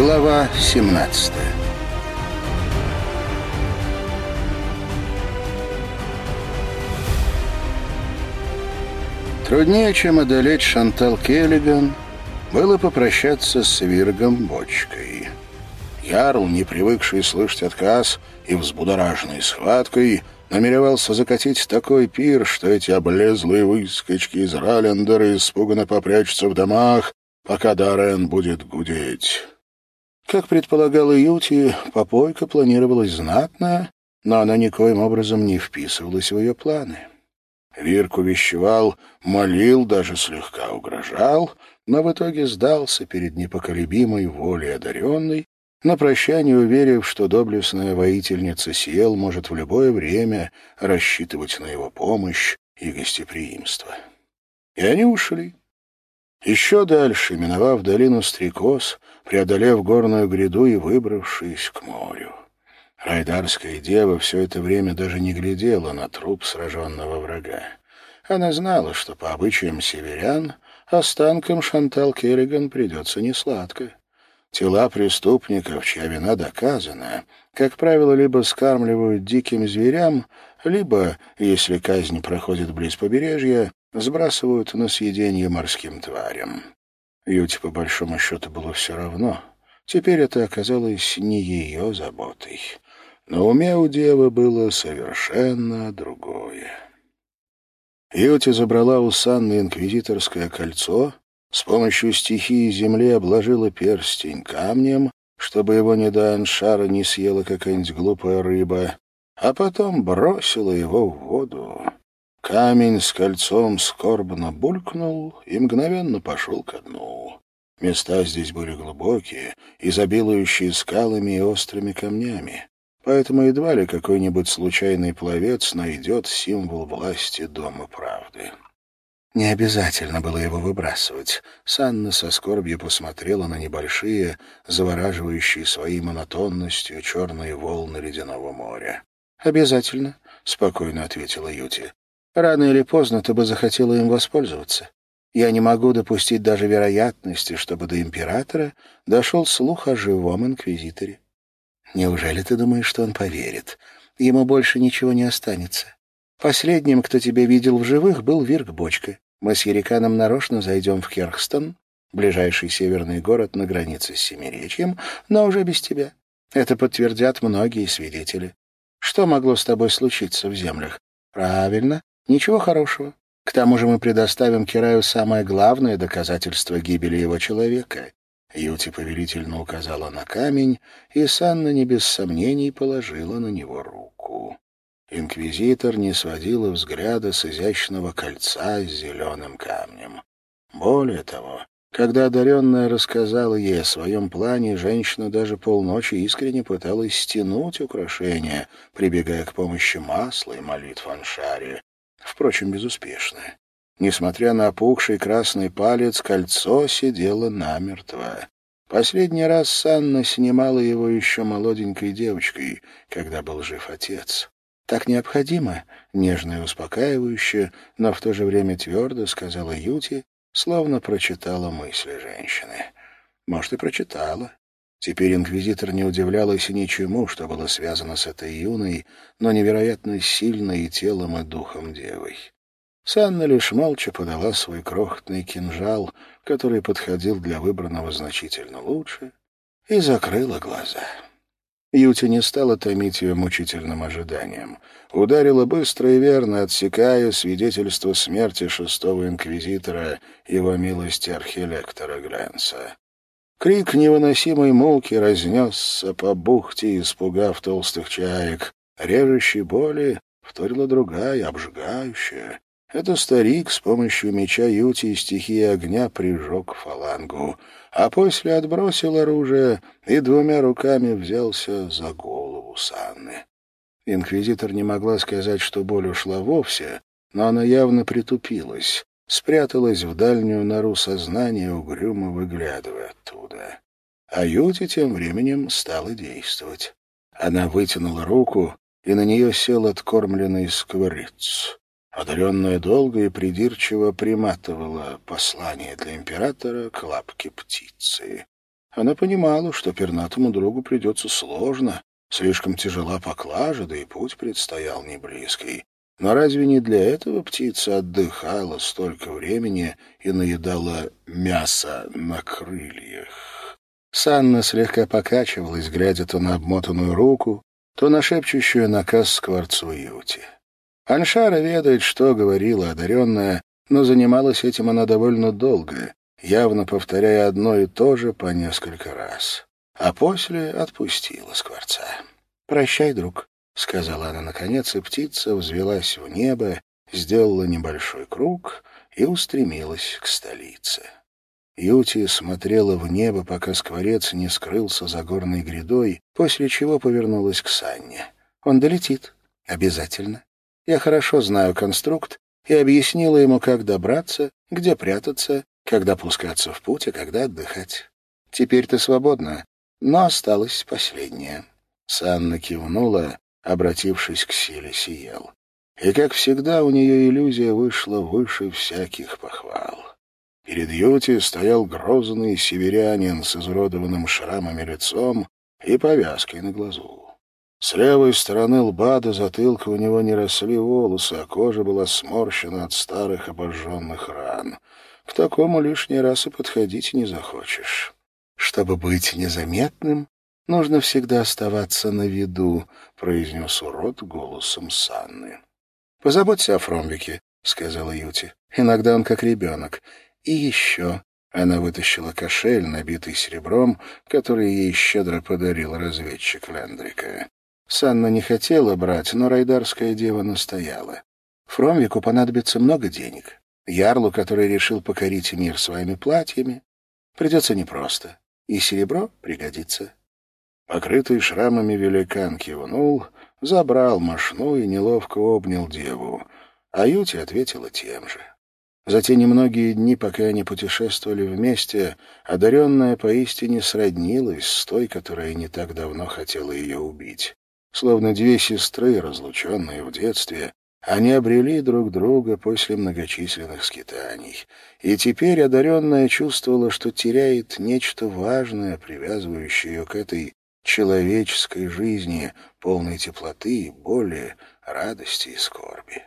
Глава 17 Труднее, чем одолеть Шантал Келлиган, было попрощаться с Виргом Бочкой. Ярл, не привыкший слышать отказ и взбудораженный схваткой, намеревался закатить такой пир, что эти облезлые выскочки из Раллендера испуганно попрячутся в домах, пока Даррен будет гудеть. Как предполагала Юти, попойка планировалась знатная, но она никоим образом не вписывалась в ее планы. Вирк увещевал, молил, даже слегка угрожал, но в итоге сдался перед непоколебимой волей одаренной, на прощание уверив, что доблестная воительница Сиел может в любое время рассчитывать на его помощь и гостеприимство. И они ушли. Еще дальше, миновав долину Стрекоз, преодолев горную гряду и выбравшись к морю. Райдарская дева все это время даже не глядела на труп сраженного врага. Она знала, что по обычаям северян останкам Шантал Керриган придется несладко. Тела преступников, чья вина доказана, как правило, либо скармливают диким зверям, либо, если казнь проходит близ побережья, сбрасывают на съедение морским тварям. Юте, по большому счету, было все равно. Теперь это оказалось не ее заботой. Но уме у девы было совершенно другое. Юти забрала у Санны инквизиторское кольцо с помощью стихии земли обложила перстень камнем, чтобы его не до аншара не съела какая-нибудь глупая рыба, а потом бросила его в воду. Камень с кольцом скорбно булькнул и мгновенно пошел ко дну. Места здесь были глубокие, изобилующие скалами и острыми камнями, поэтому едва ли какой-нибудь случайный пловец найдет символ власти Дома Правды. Не обязательно было его выбрасывать. Санна со скорбью посмотрела на небольшие, завораживающие своей монотонностью черные волны ледяного моря. «Обязательно», — спокойно ответила Юти. «Рано или поздно ты бы захотела им воспользоваться. Я не могу допустить даже вероятности, чтобы до императора дошел слух о живом инквизиторе. Неужели ты думаешь, что он поверит? Ему больше ничего не останется. Последним, кто тебя видел в живых, был Вирк Бочка. Мы с Ериканом нарочно зайдем в Керхстон, ближайший северный город на границе с Семиречьем, но уже без тебя. Это подтвердят многие свидетели. Что могло с тобой случиться в землях? Правильно, ничего хорошего. К тому же мы предоставим Кираю самое главное доказательство гибели его человека. Юти повелительно указала на камень, и Санна не без сомнений положила на него руку. Инквизитор не сводила взгляда с изящного кольца с зеленым камнем. Более того, когда одаренная рассказала ей о своем плане, женщина даже полночи искренне пыталась стянуть украшение, прибегая к помощи масла и молитв Аншари. Впрочем, безуспешно. Несмотря на опухший красный палец, кольцо сидело намертво. Последний раз Санна снимала его еще молоденькой девочкой, когда был жив отец. Так необходимо, нежно и успокаивающе, но в то же время твердо сказала Юти, словно прочитала мысли женщины. Может, и прочитала. Теперь инквизитор не удивлялась ничему, что было связано с этой юной, но невероятно сильной и телом, и духом девой. Санна лишь молча подала свой крохотный кинжал, который подходил для выбранного значительно лучше, и закрыла глаза. Юти не стала томить ее мучительным ожиданием. Ударила быстро и верно, отсекая свидетельство смерти шестого инквизитора, его милости архилектора Гленса. Крик невыносимой муки разнесся по бухте, испугав толстых чаек. Режущей боли вторила другая, обжигающая. Это старик с помощью меча Юти и стихии огня прижег фалангу, а после отбросил оружие и двумя руками взялся за голову Санны. Инквизитор не могла сказать, что боль ушла вовсе, но она явно притупилась, спряталась в дальнюю нору сознания, угрюмо выглядывая оттуда. А Юти тем временем стала действовать. Она вытянула руку, и на нее сел откормленный скворец. Одаренная долго и придирчиво приматывала послание для императора к лапке птицы. Она понимала, что пернатому другу придется сложно, слишком тяжела поклажа, да и путь предстоял не близкий. Но разве не для этого птица отдыхала столько времени и наедала мясо на крыльях? Санна слегка покачивалась, глядя то на обмотанную руку, то на шепчущую наказ скворцу Юти. Аншара ведает, что говорила одаренная, но занималась этим она довольно долго, явно повторяя одно и то же по несколько раз. А после отпустила скворца. «Прощай, друг», — сказала она наконец, и птица взвелась в небо, сделала небольшой круг и устремилась к столице. Юти смотрела в небо, пока скворец не скрылся за горной грядой, после чего повернулась к Санне. «Он долетит. Обязательно. Я хорошо знаю конструкт и объяснила ему, как добраться, где прятаться, когда пускаться в путь, а когда отдыхать. Теперь ты свободна, но осталось последнее». Санна кивнула, обратившись к силе Сиел. И, как всегда, у нее иллюзия вышла выше всяких похвал. Перед Юти стоял грозный северянин с изуродованным шрамами лицом и повязкой на глазу. С левой стороны лба до затылка у него не росли волосы, а кожа была сморщена от старых обожженных ран. К такому лишний раз и подходить не захочешь. Чтобы быть незаметным, нужно всегда оставаться на виду, — произнес урод голосом Санны. — Позаботься о Фромвике, — сказала Юти. — Иногда он как ребенок. И еще. Она вытащила кошель, набитый серебром, который ей щедро подарил разведчик Лендрика. Санна не хотела брать, но райдарская дева настояла. Фромвику понадобится много денег. Ярлу, который решил покорить мир своими платьями, придется непросто, и серебро пригодится. Покрытый шрамами великан кивнул, забрал мошну и неловко обнял деву, а Юти ответила тем же. За те немногие дни, пока они путешествовали вместе, одаренная поистине сроднилась с той, которая не так давно хотела ее убить. Словно две сестры, разлученные в детстве, они обрели друг друга после многочисленных скитаний. И теперь одаренная чувствовала, что теряет нечто важное, привязывающее ее к этой человеческой жизни, полной теплоты, боли, радости и скорби.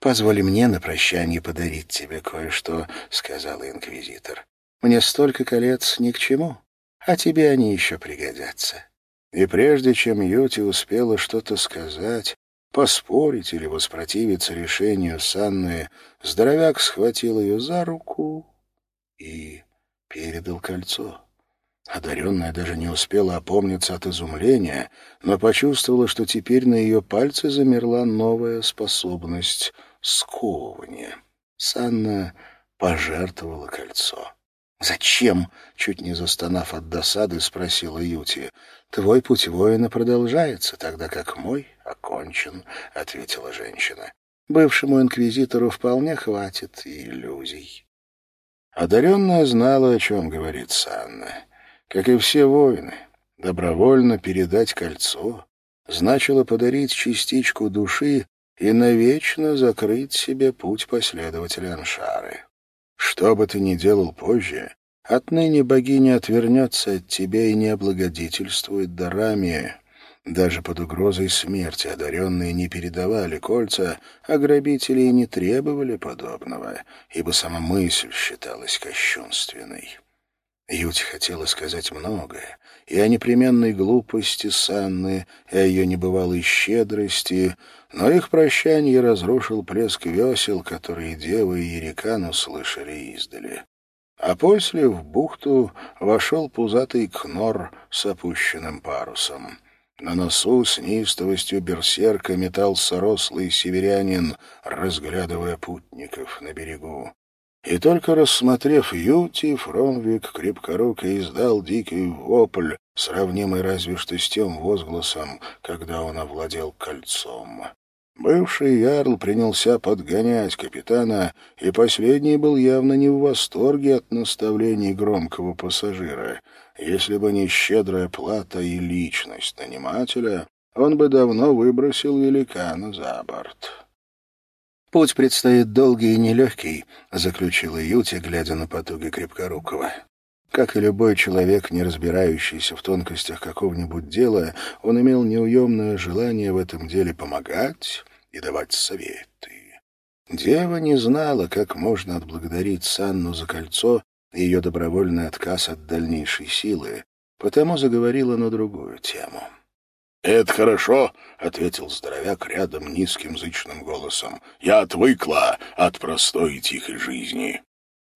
«Позволь мне на прощание подарить тебе кое-что», — сказала инквизитор. «Мне столько колец ни к чему, а тебе они еще пригодятся». И прежде чем Юти успела что-то сказать, поспорить или воспротивиться решению Санны, здоровяк схватил ее за руку и передал кольцо. Одаренная даже не успела опомниться от изумления, но почувствовала, что теперь на ее пальце замерла новая способность сковывания. Санна пожертвовала кольцо. «Зачем?» — чуть не застонав от досады, спросила Юти. «Твой путь воина продолжается, тогда как мой окончен», — ответила женщина. «Бывшему инквизитору вполне хватит иллюзий». Одаренная знала, о чем говорит Санна. Как и все воины, добровольно передать кольцо значило подарить частичку души и навечно закрыть себе путь последователя Аншары. Что бы ты ни делал позже, отныне богиня отвернется от тебя и не облагодетельствует дарами. Даже под угрозой смерти одаренные не передавали кольца, а грабители и не требовали подобного, ибо сама мысль считалась кощунственной. Юте хотела сказать многое, и о непременной глупости Санны, и о ее небывалой щедрости, но их прощание разрушил плеск весел, которые дева и Ерикан услышали издали. А после в бухту вошел пузатый кнор с опущенным парусом. На носу с неистовостью берсерка метался рослый северянин, разглядывая путников на берегу. И только рассмотрев Юти, Фромвик крепкоруко издал дикий вопль, сравнимый разве что с тем возгласом, когда он овладел кольцом. Бывший ярл принялся подгонять капитана, и последний был явно не в восторге от наставлений громкого пассажира. Если бы не щедрая плата и личность нанимателя, он бы давно выбросил великана за борт. «Путь предстоит долгий и нелегкий», — заключила Юти, глядя на потуги Крепкорукова. Как и любой человек, не разбирающийся в тонкостях какого-нибудь дела, он имел неуемное желание в этом деле помогать и давать советы. Дева не знала, как можно отблагодарить Санну за кольцо и ее добровольный отказ от дальнейшей силы, потому заговорила на другую тему. «Это хорошо», — ответил здоровяк рядом низким зычным голосом. «Я отвыкла от простой и тихой жизни».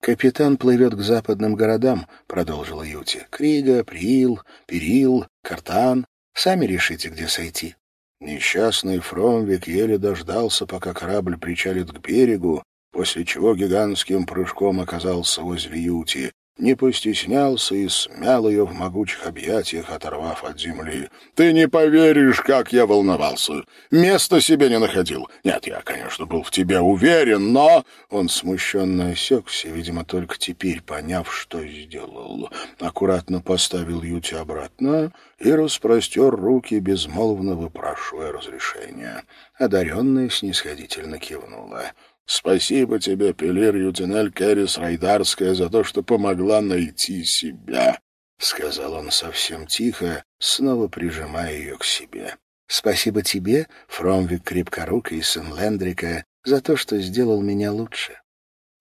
«Капитан плывет к западным городам», — продолжила Юти. «Крига, Приил, Перил, Картан. Сами решите, где сойти». Несчастный Фромвик еле дождался, пока корабль причалит к берегу, после чего гигантским прыжком оказался возле Юти, не постеснялся и смял ее в могучих объятиях, оторвав от земли. «Ты не поверишь, как я волновался! Места себе не находил! Нет, я, конечно, был в тебе уверен, но...» Он смущенно осекся, видимо, только теперь поняв, что сделал. Аккуратно поставил Юти обратно и распростер руки, безмолвно выпрашивая разрешения. Одаренная снисходительно кивнула. Спасибо тебе, Пелир Ютинель Кэрис Райдарская, за то, что помогла найти себя», — сказал он совсем тихо, снова прижимая ее к себе. «Спасибо тебе, Фромвик Крепкорука и сын Лендрика, за то, что сделал меня лучше».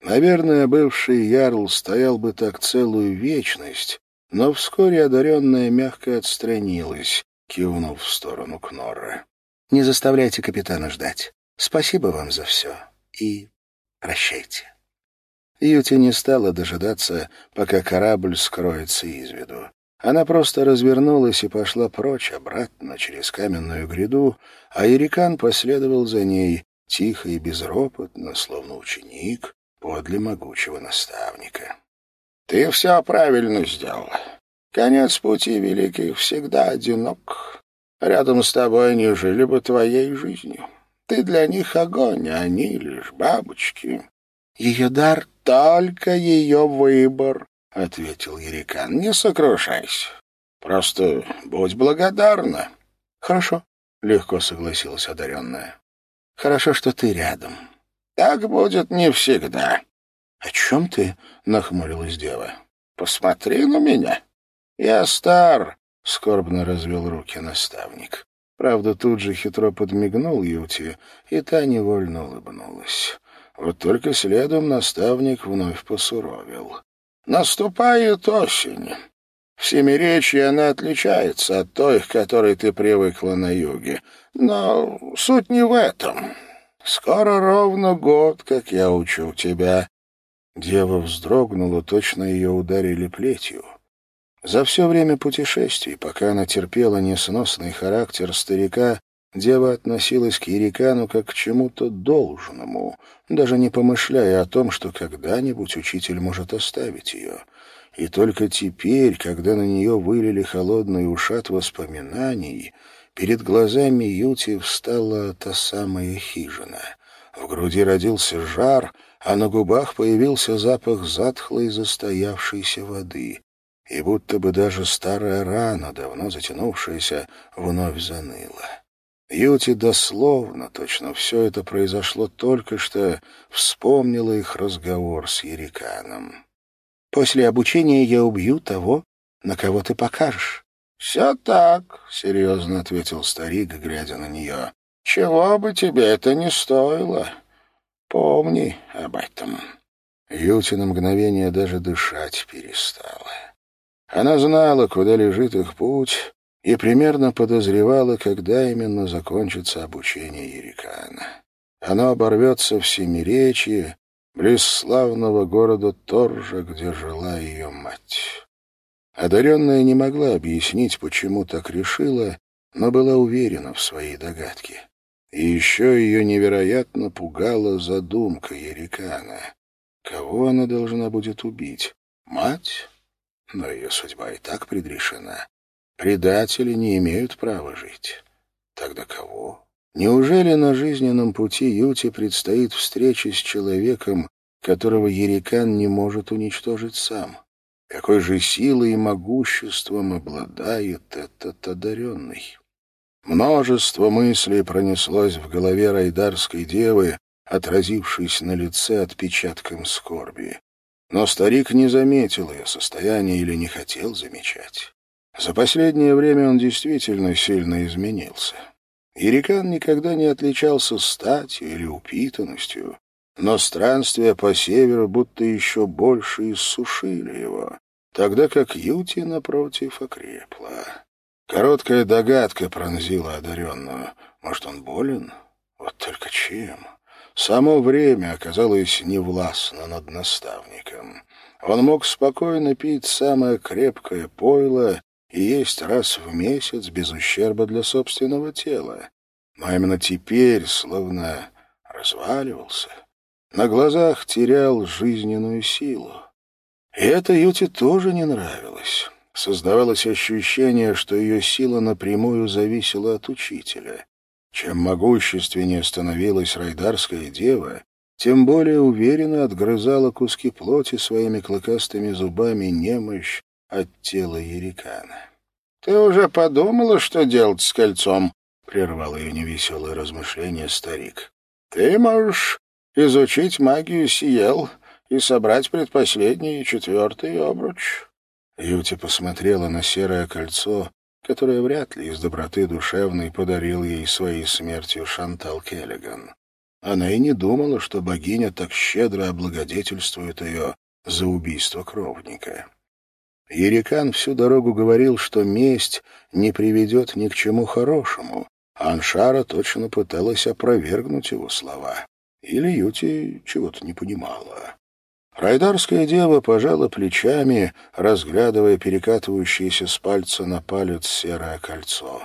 Наверное, бывший ярл стоял бы так целую вечность, но вскоре одаренная мягко отстранилась, кивнув в сторону Кнорра. «Не заставляйте капитана ждать. Спасибо вам за все» и прощайте. Юти не стала дожидаться, пока корабль скроется из виду. Она просто развернулась и пошла прочь, обратно, через каменную гряду, а Ерикан последовал за ней, тихо и безропотно, словно ученик, подле могучего наставника. — Ты все правильно сделала. Конец пути великих всегда одинок. Рядом с тобой они жили бы твоей жизнью. Ты для них огонь, а они лишь бабочки. Ее дар — только ее выбор, — ответил Ерикан. Не сокрушайся. Просто будь благодарна. Хорошо, — легко согласилась одаренная. Хорошо, что ты рядом. Так будет не всегда. О чем ты? — нахмурилась дева. Посмотри на меня. Я стар, — скорбно развел руки наставник. Правда, тут же хитро подмигнул Юти, и та невольно улыбнулась. Вот только следом наставник вновь посуровил. «Наступает осень. В Семиречье она отличается от той, к которой ты привыкла на юге. Но суть не в этом. Скоро ровно год, как я учу тебя». Дева вздрогнула, точно ее ударили плетью. За все время путешествий, пока она терпела несносный характер старика, дева относилась к Ерикану как к чему-то должному, даже не помышляя о том, что когда-нибудь учитель может оставить ее. И только теперь, когда на нее вылили холодный ушат воспоминаний, перед глазами Юти встала та самая хижина. В груди родился жар, а на губах появился запах затхлой застоявшейся воды и будто бы даже старая рана, давно затянувшаяся, вновь заныла. Юти дословно, точно все это произошло только что, вспомнила их разговор с Ериканом. «После обучения я убью того, на кого ты покажешь». «Все так», — серьезно ответил старик, глядя на нее. «Чего бы тебе это не стоило. Помни об этом». Юти на мгновение даже дышать перестала. Она знала, куда лежит их путь, и примерно подозревала, когда именно закончится обучение Ерикана. Оно оборвется в Семиречье, близ славного города Торжа, где жила ее мать. Одаренная не могла объяснить, почему так решила, но была уверена в своей догадке. И еще ее невероятно пугала задумка Ерикана. Кого она должна будет убить? Мать? Но ее судьба и так предрешена. Предатели не имеют права жить. Тогда кого? Неужели на жизненном пути Юти предстоит встреча с человеком, которого Ерикан не может уничтожить сам? Какой же силой и могуществом обладает этот одаренный? Множество мыслей пронеслось в голове райдарской девы, отразившись на лице отпечатком скорби. Но старик не заметил ее состояние или не хотел замечать. За последнее время он действительно сильно изменился. Ирикан никогда не отличался статью или упитанностью, но странствия по северу будто еще больше иссушили его, тогда как Юти, напротив, окрепла. Короткая догадка пронзила одаренную. Может, он болен? Вот только чем? Само время оказалось невластно над наставником. Он мог спокойно пить самое крепкое пойло и есть раз в месяц без ущерба для собственного тела. Но именно теперь словно разваливался, на глазах терял жизненную силу. И это Юте тоже не нравилось. Создавалось ощущение, что ее сила напрямую зависела от учителя. Чем могущественнее становилась райдарская дева, тем более уверенно отгрызала куски плоти своими клыкастыми зубами немощь от тела Ерикана. — Ты уже подумала, что делать с кольцом? — прервал ее невеселое размышление старик. — Ты можешь изучить магию Сиел и собрать предпоследний и четвертый обруч. Юти посмотрела на серое кольцо, которое вряд ли из доброты душевной подарил ей своей смертью Шантал Келлиган. Она и не думала, что богиня так щедро облагодетельствует ее за убийство кровника. Ерикан всю дорогу говорил, что месть не приведет ни к чему хорошему, а Аншара точно пыталась опровергнуть его слова. Или Юти чего-то не понимала. Райдарская дева пожала плечами, разглядывая перекатывающееся с пальца на палец серое кольцо.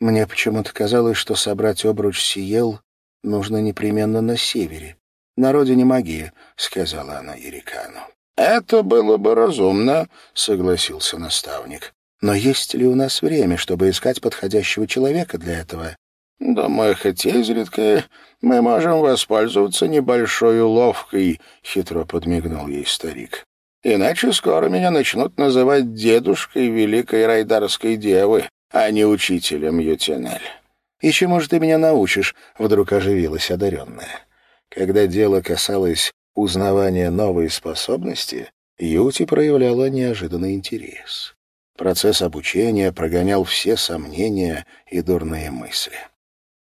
«Мне почему-то казалось, что собрать обруч Сиел нужно непременно на севере, на родине магии», — сказала она Ерикану. «Это было бы разумно», — согласился наставник. «Но есть ли у нас время, чтобы искать подходящего человека для этого?» «Думаю, хоть изредка мы можем воспользоваться небольшой уловкой», — хитро подмигнул ей старик. «Иначе скоро меня начнут называть дедушкой великой райдарской девы, а не учителем Ютенель». «И чему же ты меня научишь?» — вдруг оживилась одаренная. Когда дело касалось узнавания новой способности, Юти проявляла неожиданный интерес. Процесс обучения прогонял все сомнения и дурные мысли.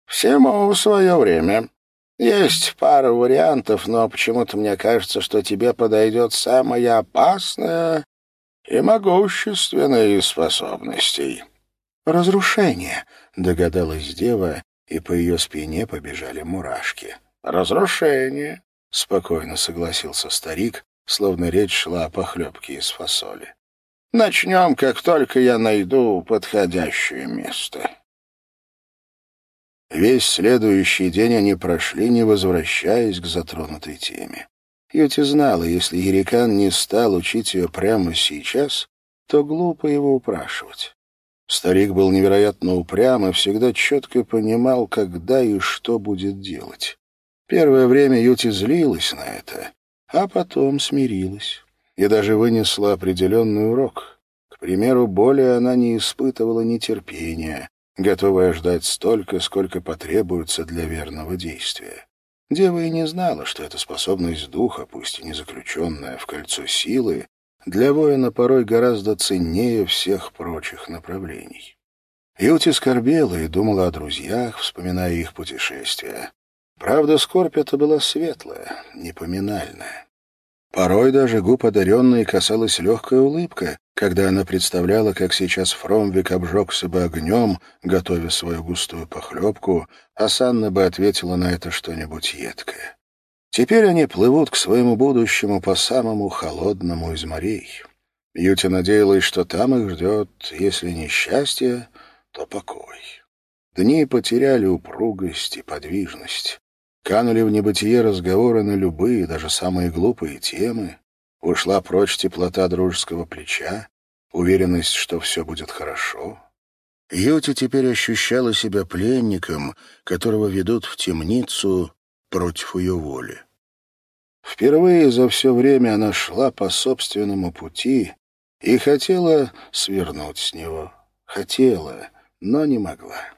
Всему свое время. Есть пара вариантов, но почему-то мне кажется, что тебе подойдет самая опасная и могущественная из способностей. «Разрушение», — догадалась дева, и по ее спине побежали мурашки. «Разрушение», — спокойно согласился старик, словно речь шла о похлебке из фасоли. «Начнем, как только я найду подходящее место». Весь следующий день они прошли, не возвращаясь к затронутой теме. Юти знала, если Ерикан не стал учить ее прямо сейчас, то глупо его упрашивать. Старик был невероятно упрям и всегда четко понимал, когда и что будет делать. Первое время Юти злилась на это, а потом смирилась и даже вынесла определенный урок. К примеру, более она не испытывала нетерпения, готовая ждать столько, сколько потребуется для верного действия. Дева и не знала, что эта способность духа, пусть и не заключенная в кольцо силы, для воина порой гораздо ценнее всех прочих направлений. Юти скорбела и думала о друзьях, вспоминая их путешествия. Правда, скорбь эта была светлая, непоминальная. Порой даже губ одаренной касалась легкая улыбка, когда она представляла, как сейчас Фромвик обжегся бы огнем, готовя свою густую похлебку, а Санна бы ответила на это что-нибудь едкое. Теперь они плывут к своему будущему по самому холодному из морей. Юти надеялась, что там их ждет, если не счастье, то покой. Дни потеряли упругость и подвижность. Канули в небытие разговоры на любые, даже самые глупые темы. Ушла прочь теплота дружеского плеча, уверенность, что все будет хорошо. Юти теперь ощущала себя пленником, которого ведут в темницу против ее воли. Впервые за все время она шла по собственному пути и хотела свернуть с него. Хотела, но не могла.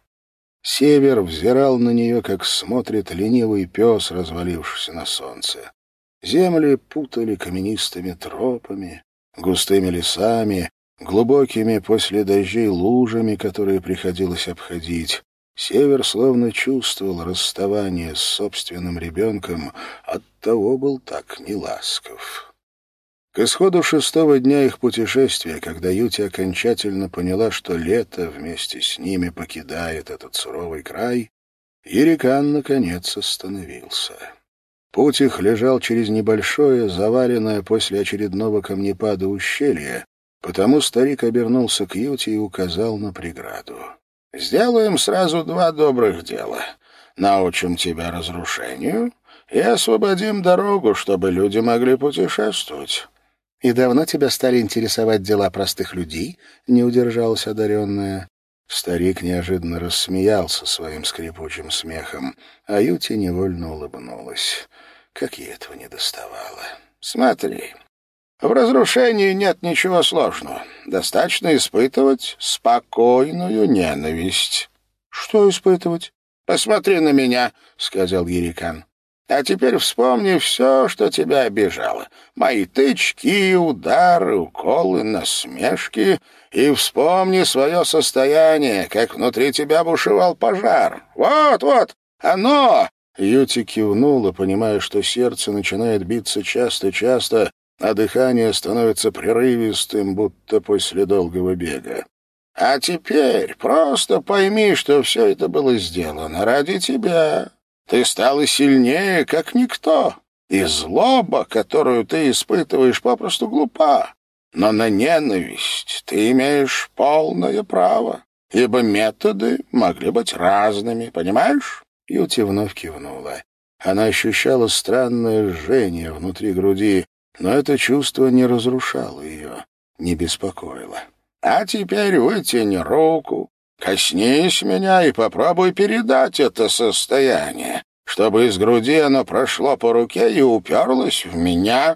Север взирал на нее, как смотрит ленивый пес, развалившийся на солнце. Земли путали каменистыми тропами, густыми лесами, глубокими после дождей лужами, которые приходилось обходить. Север словно чувствовал расставание с собственным ребенком, оттого был так неласков. К исходу шестого дня их путешествия, когда Юти окончательно поняла, что лето вместе с ними покидает этот суровый край, Ерикан, наконец, остановился. Путь их лежал через небольшое, заваленное после очередного камнепада ущелье, потому старик обернулся к Юте и указал на преграду. «Сделаем сразу два добрых дела. Научим тебя разрушению и освободим дорогу, чтобы люди могли путешествовать». «И давно тебя стали интересовать дела простых людей?» — не удержалась одаренная. Старик неожиданно рассмеялся своим скрипучим смехом, а Юти невольно улыбнулась. Как ей этого не доставало. «Смотри, в разрушении нет ничего сложного. Достаточно испытывать спокойную ненависть». «Что испытывать?» «Посмотри на меня», — сказал Ерикан. А теперь вспомни все, что тебя обижало. Мои тычки, удары, уколы, насмешки. И вспомни свое состояние, как внутри тебя бушевал пожар. Вот, вот, оно!» Юти кивнула, понимая, что сердце начинает биться часто-часто, а дыхание становится прерывистым, будто после долгого бега. «А теперь просто пойми, что все это было сделано ради тебя, ты стала сильнее, как никто, и злоба, которую ты испытываешь, попросту глупа. Но на ненависть ты имеешь полное право, ибо методы могли быть разными, понимаешь?» Юти вновь кивнула. Она ощущала странное жжение внутри груди, но это чувство не разрушало ее, не беспокоило. «А теперь вытяни руку Коснись меня и попробуй передать это состояние, чтобы из груди оно прошло по руке и уперлось в меня».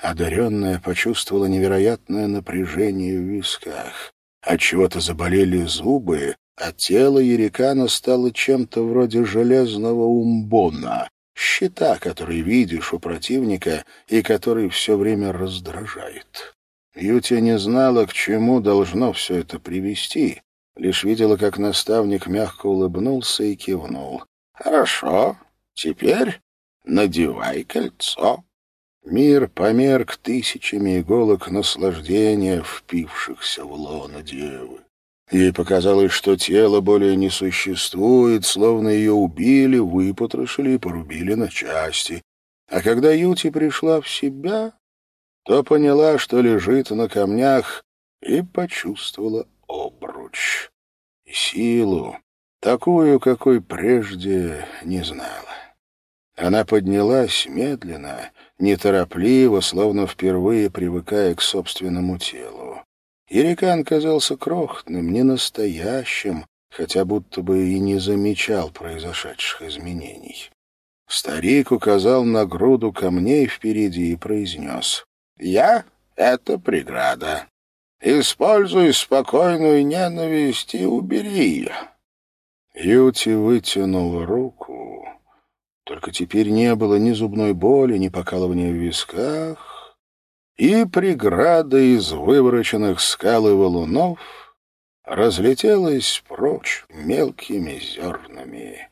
Одаренная почувствовала невероятное напряжение в висках. Отчего-то заболели зубы, а тело Ерикана стало чем-то вроде железного умбона, щита, который видишь у противника и который все время раздражает. Юти не знала, к чему должно все это привести, Лишь видела, как наставник мягко улыбнулся и кивнул. «Хорошо, теперь надевай кольцо». Мир померк тысячами иголок наслаждения, впившихся в лоно девы. Ей показалось, что тело более не существует, словно ее убили, выпотрошили и порубили на части. А когда Юти пришла в себя, то поняла, что лежит на камнях, и почувствовала обруч. И силу, такую, какой прежде не знала. Она поднялась медленно, неторопливо, словно впервые привыкая к собственному телу. Ерикан казался крохотным, ненастоящим, хотя будто бы и не замечал произошедших изменений. Старик указал на груду камней впереди и произнес «Я — это преграда. Используй спокойную ненависть и убери ее». Юти вытянула руку. Только теперь не было ни зубной боли, ни покалывания в висках, и преграда из вывороченных скал и валунов разлетелась прочь мелкими зернами.